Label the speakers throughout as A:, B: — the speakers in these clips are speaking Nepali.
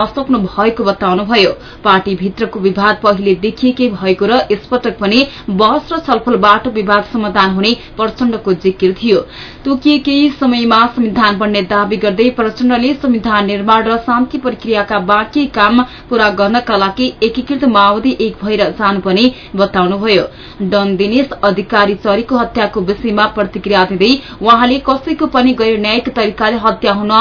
A: असक्नु भएको बताउनुभयो। पार्टीभित्रको विवाद पहिले देखिएकै भएको र यसपटक पनि बहस र छलफलबाट विवाद समाधान हुने प्रचण्डको जिकिर थियो। तोकिएकै समयमा संविधान बन्ने दावी गर्दै प्रचण्डले संविधान निर्माण र शान्ति प्रक्रियाका बाँकी काम पूरा गर्नका लागि एकीकृत माओवादी एक भएर जानुपर्ने बताउनुभयो। डन दिनेश अधिकारी चरीको हत्याको विषयमा प्रतिक्रिया दिँदै उहाँले कसैको पनि गैर न्यायिक तरिकाले हत्या हुन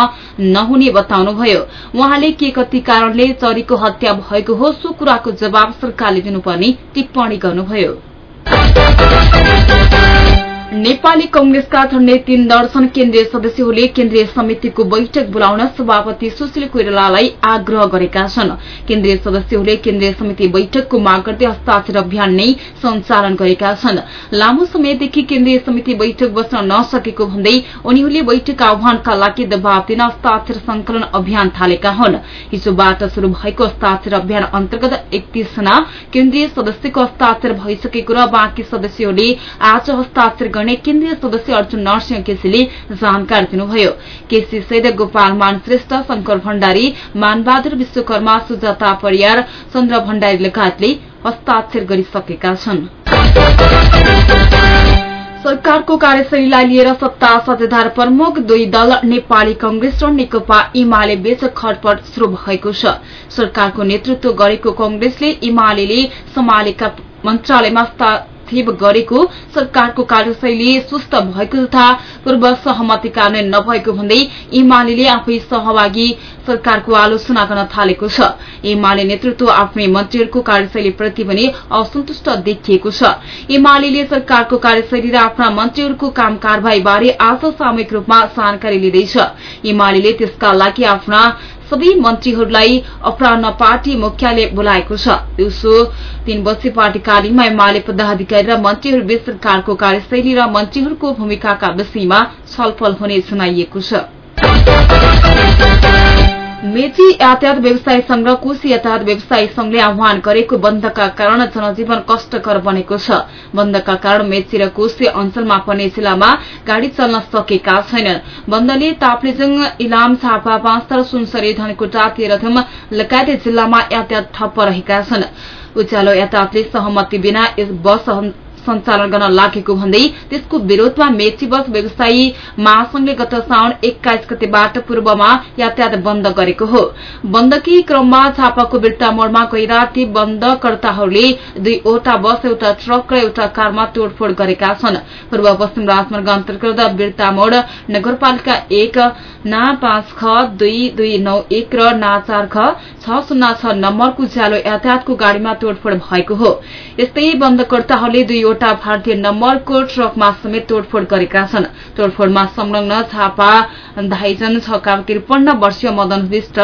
A: नहुने बताउनुभयो। उहाँले के कति कारणले चरीको हत्या भएको हो सो कुराको जवाब सरकारले दिनुपर्ने टिप्पणी गर्नुभयो। नेपाली कंग्रेसका झण्डै तीन दर्शन केन्द्रीय सदस्यहरूले केन्द्रीय समितिको बैठक बोलाउन सभापति सुशील कोइरालालाई आग्रह गरेका छन्। केन्द्रीय सदस्यहरूले केन्द्रीय समिति बैठकको माग गर्दै हस्ताक्षर अभियान नै सञ्चालन गरेका छन्। लामो समयदेखि केन्द्रीय समिति बैठक बस्न नसकेको भन्दै उनीहरूले बैठक आह्वानका लागि दबाव दिन हस्ताक्षर संकलन अभियान थालेका हुन्। हिजोबाट शुरू भएको हस्ताक्षर अभियान अन्तर्गत एकतीसजना केन्द्रीय सदस्यको हस्ताक्षर भइसकेको र बाँकी सदस्यहरूले आज हस्ताक्षर गर्ने केन्द्रीय सदस्य अर्जुन नरसिंह केसीले जानकारी दिनुभयो। केसी सहित गोपाल मान श्रेष्ठ शंकर भण्डारी मानबहादुर विश्वकर्मा सुजाता परियार चन्द्र भण्डारी लगायतले हस्ताक्षर गरिसकेका छन्। सरकारको कार्यशैलीलाई लिएर सत्ता साझेदार प्रमुख दुई दल नेपाली कंग्रेस र नेकपा एमाले बीच खटपट शुरू भएको छ। सरकारको नेतृत्व गरेको कंग्रेसले एमाले सम्हालेका मन्त्रालयमा हस्तक्षेप गरेको सरकारको कार्यशैली सुस्त भएको तथा पूर्व सहमति कार्यान्वयन नभएको भन्दै एमाले आफै सहभागी सरकारको आलोचना गर्न थालेको छ। एमाले नेतृत्व आफ्नै मन्त्रीहरूको कार्यशैलीप्रति पनि असन्तुष्ट देखिएको छ। एमाले सरकारको कार्यशैली र आफ्ना मन्त्रीहरूको काम कारवाहीबारे आज सामूहिक रूपमा जानकारी लिँदैछ। एमाले त्यसका लागि आफ्ना सबै मन्त्रीहरूलाई अपराह पार्टी मुख्यालय बोलाएको छ। दिउँसो तीन बजे पार्टी कार्यालयमा एमाले पदाधिकारी र मन्त्रीहरूबीच सरकारको कार्यशैली र मन्त्रीहरूको भूमिकाका विषयमा छलफल हुने जनाइएको छ। मेची यातायात व्यवसाय संघ र कोशी यातायात व्यवसाय संघले आह्वान गरेको बन्दका कारण जनजीवन कष्टकर बनेको छ। बन्दका कारण मेची र कोशी अञ्चलमा पर्ने जिल्लामा गाड़ी चल्न सकेका छैनन्। बन्दले ताप्लेजुङ इलाम छापा पाँचथर सुनसरी धनकुटा तेह्रथुम लगायत जिल्लामा यातायात ठप्प रहेका छन्। उज्यालो यातायातले सहमति बिना बस सञ्चालन गर्न लागेको भन्दै त्यसको विरोधमा मेची बस व्यवसायी महासंघले गत साउन एक्काइस गतेबाट पूर्वमा यातायात बन्द गरेको हो। बन्दकी क्रममा झापाको बिर्ता मोड़मा गैराती बन्दकर्ताहरूले दुईवटा बस एउटा ट्रक र एउटा कारमा तोड़फोड़ गरेका छन्। पूर्व पश्चिम राजमार्ग अन्तर्गत बिर्ता मोड़ नगरपालिका एक ना पाँच ख दुई दुई नौ एक र ना चार ख छ शून्य छ नम्बरको ज्यालो यातायातको गाड़ीमा तोड़फोड़ भएको हो। यस्तै बन्दकर्ताहरूले दुईवटा भारतीय नम्बरको ट्रकमा समेत तोड़फोड़ गरेका छन्। तोड़फोड़मा संलग्न झापा धाइजन छका त्रिपन्न वर्षीय मदन विष्ट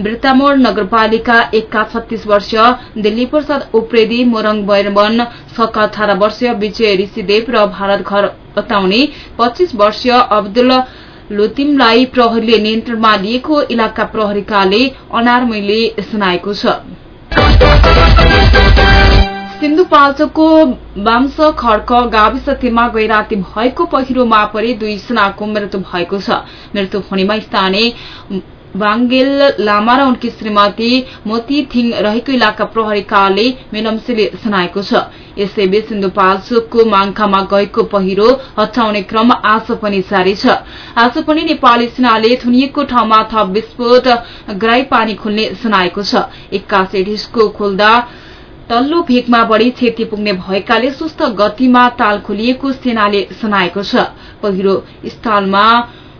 A: वृत्तामोड़ नगरपालिका एकका छत्तीस वर्षीय दिल्ली प्रसाद उप्रेदी मोरङ बैरवन छका अठार वर्षीय विजय ऋषिदेव र भारत घर बताउने पच्चीस वर्षीय अब्दुल लोतिमलाई प्रहरीले नियन्त्रणमा लिएको इलाका प्रहरीकाले अनारमैले सुनाएको छ। सिन्धुपाल्चोकको वांश खड्क गाविस तीनमा गैराती भएको पहिरोमा परि दुईजनाको मृत्यु भएको छ। मृत्यु हुनेमा स्थानीय बाङ्गेल लामा र उनकी श्रीमती मोती थिङ रहेको इलाका प्रहरी कार्यालय मेलम्सीले सुनाएको छ। यसैबीच सिन्धुपाल्चोकको माङखामा गएको पहिरो हटाउने क्रम आज पनि जारी छ। आज पनि नेपाली सेनाले थुनिएको ठाउँमा थप विस्फोट गराई पानी खुल्ने सुनाएको छ। एक्कासी ढिस्को खोल्दा तल्लो भेगमा बढ़ी क्षति पुग्ने भएकाले सुस्त गतिमा ताल खोलिएको सेनाले सुनाएको छ। पहिरो स्थलमा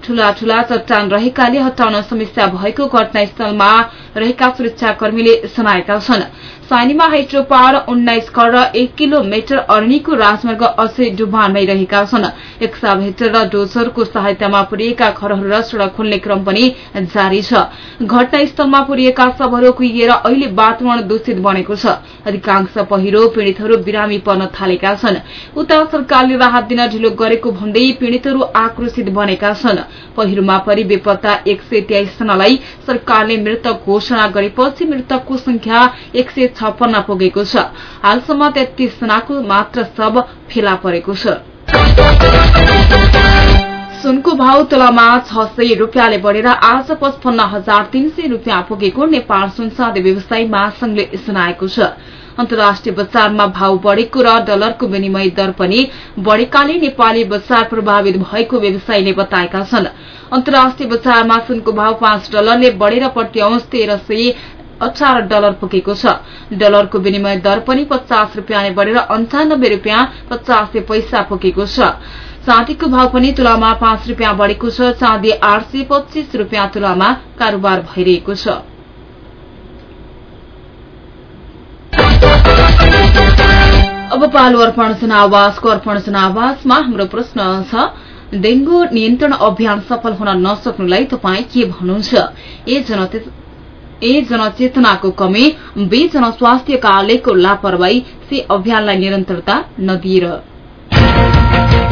A: ठूला ठूला चट्टान रहेकाले हटाउन समस्या भएको घटनास्थलमा रहेका सुरक्षाकर्मीले सुनाएका छन्। साइनीमा हाइड्रोपार उन्नाइस कर र एक किलोमिटर अरणीको राजमार्ग अझै डुबानमै रहेका छन्। एक्साभेटर र डोजरको सहायतामा पुरिएका घरहरू र सड़क खोल्ने क्रम पनि जारी छ। घटनास्थलमा पुरिएका शवहरू कुहिएर अहिले वातावरण दूषित बनेको छ। अधिकांश पहिरो पीड़ितहरू बिरामी पर्न थालेका छन्। उता सरकारले राहत दिन ढिलो गरेको भन्दै पीड़ितहरू आक्रोशित बनेका छन्। पहिरोमा परि बेपत्ता एक सय तेइस जनालाई सरकारले मृतक घोषणा गरेपछि मृतकको संख्या एक सय छप्पन्न पुगेको छ। हालसम्म तेत्तीस जनाको मात्र शव फेला परेको छ। सुनको भाव तोलामा छ सय रूपियाँले बढ़ेर आज पचपन्न हजार तीन सय रूपियाँ पुगेको नेपाल सुनसादी व्यवसायी महासंघले सुनाएको छ। अन्तर्राष्ट्रिय बजारमा भाव बढ़ेको र डलरको विनिमय दर पनि बढ़ेकाले नेपाली बजार प्रभावित भएको व्यवसायीले बताएका छन्। अन्तर्राष्ट्रिय बजारमा सुनको भाव पाँच डलरले बढ़ेर प्रति तेह्र सय अठार डलर पुगेको छ। डलरको विनिमय दर पनि पचास रूपियाँले बढ़ेर अन्ठानब्बे रूपियाँ पचास पैसा पुगेको छ। चाँदीको भाव पनि तुलामा पाँच रूपियाँ बढ़ेको छ। चाँदी आठ सय पच्चीस रूपियाँ तुलामा कारोबार भइरहेको छ। अब पालु अर्पण जनावासको अर्पण जनावासमा हाम्रो प्रश्न छ डेंगू नियन्त्रण अभियान सफल हुन नसक्नुलाई तपाईँ के भन्नुहुन्छ? ए जनचेतनाको कमी बी जनस्वास्थ्य कार्यालयको लापरवाही सी अभियानलाई निरन्तरता नदिएर।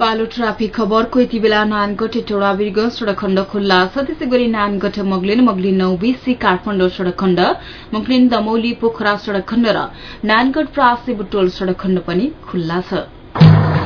A: पालो ट्राफिक खबरको यति बेला नानगढ टोडा बिर्ग सड़क खण्ड खुल्ला। छ त्यसै गरी नानगढ मगलिन मगलिन नौ बिसी काठमाडौँ सड़क खण्ड मगलिन दमौली पोखरा सड़क खण्ड र नानगढ प्रासी बुटोल सड़क खण्ड पनि खुल्ला छ।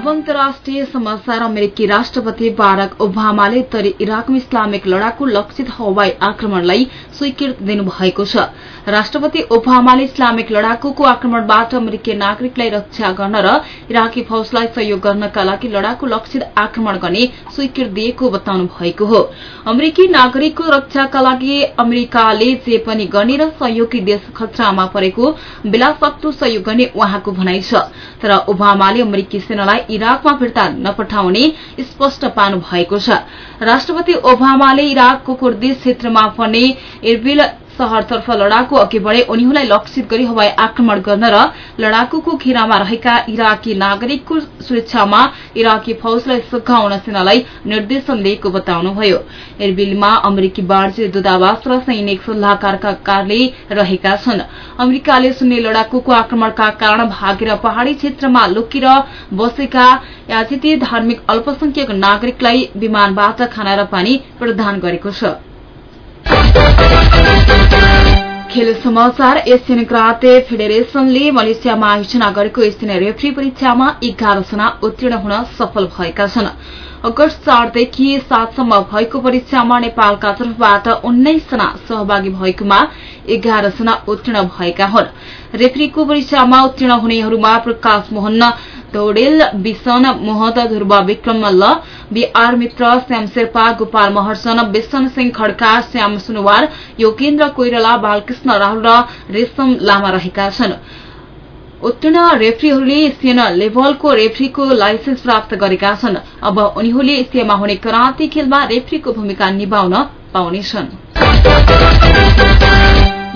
A: अब अन्तर्राष्ट्रिय समाचार अमेरिकी राष्ट्रपति बाराक ओबामाले उत्तरी इराकमा इस्लामिक लड़ाकु लक्षित हवाई आक्रमणलाई स्वीकृति दिनुभएको छ। राष्ट्रपति ओबामाले इस्लामिक लड़ाकुको आक्रमणबाट अमेरिकी नागरिकलाई रक्षा गर्न र इराकी फौजलाई सहयोग गर्नका लागि लड़ाकु लक्षित आक्रमण गर्ने स्वीकृति दिएको बताउनु भएको हो। अमेरिकी नागरिकको रक्षाका लागि अमेरिकाले जे पनि गर्ने र सहयोगी देश खतरामा परेको बेला सहयोग गर्ने उहाँको भनाइ छ। तर ओबामाले अमेरिकी सेनालाई इराकमा फिर्ता नपठाउने स्पष्ट पार्नु भएको छ। राष्ट्रपति ओबामाले इराकको कुर्दी क्षेत्रमा पर्ने इर्बिल शहरतर्फ लड़ाकु अघि बढ़े उनीहरूलाई लक्षित गरी हवाई आक्रमण गर्न र लड़ाकुको घेरामा रहेका इराकी नागरिकको सुरक्षामा इराकी फौजलाई सुघाउन सेनालाई निर्देशन दिएको बताउनुभयो। एरबिलमा अमेरिकी वाणिज्य दूतावास र सैनिक सल्लाहकारका कार्यालय रहेका छन्। अमेरिकाले सुन्ने लड़ाकुको आक्रमणका कारण भागेर पहाड़ी क्षेत्रमा लुकेर बसेका याजिती धार्मिक अल्पसंख्यक नागरिकलाई विमानबाट खाना र पानी प्रदान गरेको छ। खेल समाचार एसियन कराते फेडरेशनले मलेसियामा आयोजना गरेको एसियन रेफ्री परीक्षामा एघार जना उत्तीर्ण हुन सफल भएका छन्। अगस्त चारदेखि सातसम्म भएको परीक्षामा नेपालका तर्फबाट उन्नाइस जना सहभागी भएकोमा एघार जना उत्तीर्ण भएका हुन्। रेफ्रीको परीक्षामा उत्तीर्ण हुनेहरूमा प्रकाश मोहन दौडेल विसन मोहद ध्रुव विक्रम मल्ल बीआर मित्र श्याम शेर्पा गोपाल महर्जन विष्ण सिंह खड्का श्याम सुनवार योगेन्द्र कोइराला बालकृष्ण राहुल र रेशम लामा रहेका छन् उत्तीर्ण रेफ्रीहरूले एसियन लेभलको रेफ्रीको लाइसेन्स प्राप्त गरेका छन्। अब उनीहरूले एसियामा हुने कराते खेलमा रेफ्रीको भूमिका निभाउन पाउनेछन्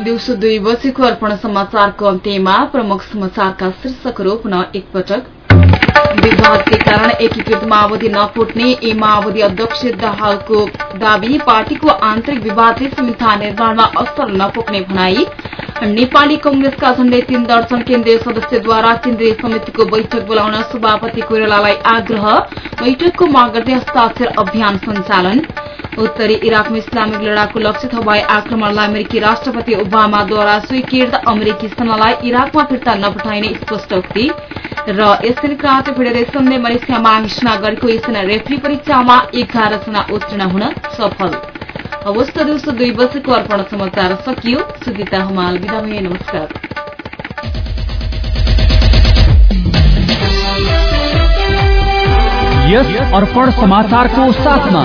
A: दिउँसो दुई बजेको अर्पण समाचारको अन्त्यमा प्रमुख समाचारका शीर्षकहरू पुनः एकपटक विवादकै कारण एकीकृत माओवादी नफुट्ने ए माओवादी अध्यक्ष दाहालको दावी पार्टीको आन्तरिक विवादले संविधान निर्माणमा असर नपुग्ने भनाई। नेपाली कंग्रेसका झण्डै तीन दर्शन केन्द्रीय सदस्यद्वारा केन्द्रीय समितिको बैठक बोलाउन सभापति कोइरालालाई आग्रह बैठकको माग गर्दै हस्ताक्षर अभियान सञ्चालन। उत्तरी इराकमा इस्लामिक लडाकु लक्षित हवाई आक्रमणलाई अमेरिकी राष्ट्रपति ओबामाद्वारा स्वीकृत अमेरिकी सेनालाई इराकमा फिर्ता नपठाइने स्पष्ट उक्ति। र एसियन कराटे फेडरेशनले मलेसियामा घोषणा गरेको एसियन रेफ्री परीक्षामा एघार जना उत्तीर्ण हुन सफल। अवस्था दिउँसो दुई बजेको अर्पण समाचार सकियो। सुजिता हमाल बिदा भए नमस्कार।
B: यस अर्पण समाचारको साथमा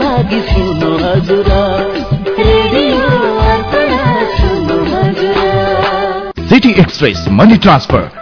C: लागि सुन्नु हजुर रेडियो अर्पण सुन्नु हजुर
D: सिटी एक्सप्रेस मनी ट्रान्सफर